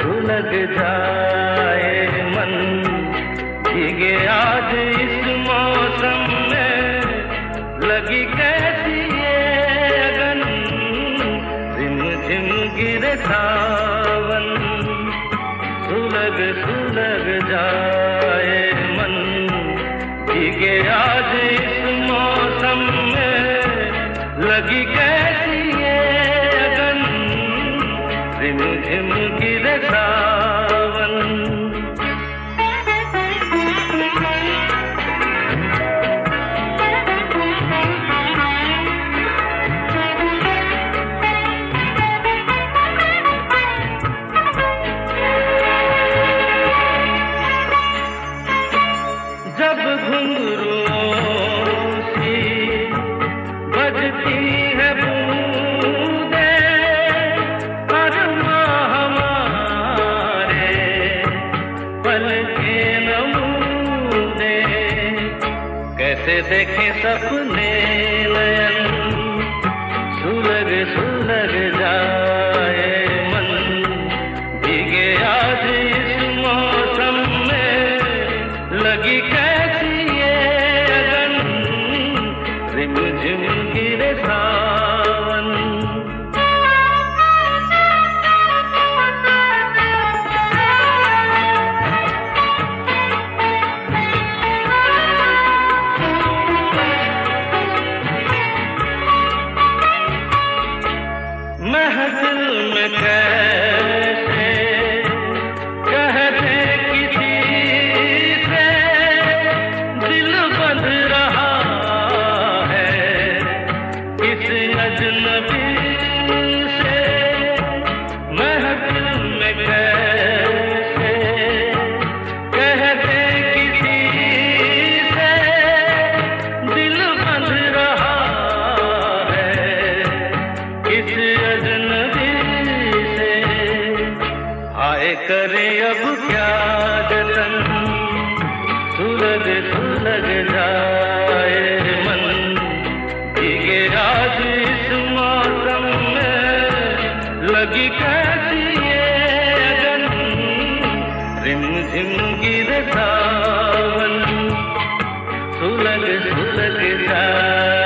सुलग जाए मन भीगे आज इस मौसम में लगी कैसी अगन? झिम झिम गिरे सावन, सुलग सुलग जाए मन भीगे आज इस मौसम में लगी झिम झिम गिरे सावन नमूने कैसे देखे सपने? करे अब क्या जतन सुलग सुलग जाए मन। भीगे आज इस मौसम में। लगी कैसी रिम झिम गिर सावन। सुलग सुलग जाए।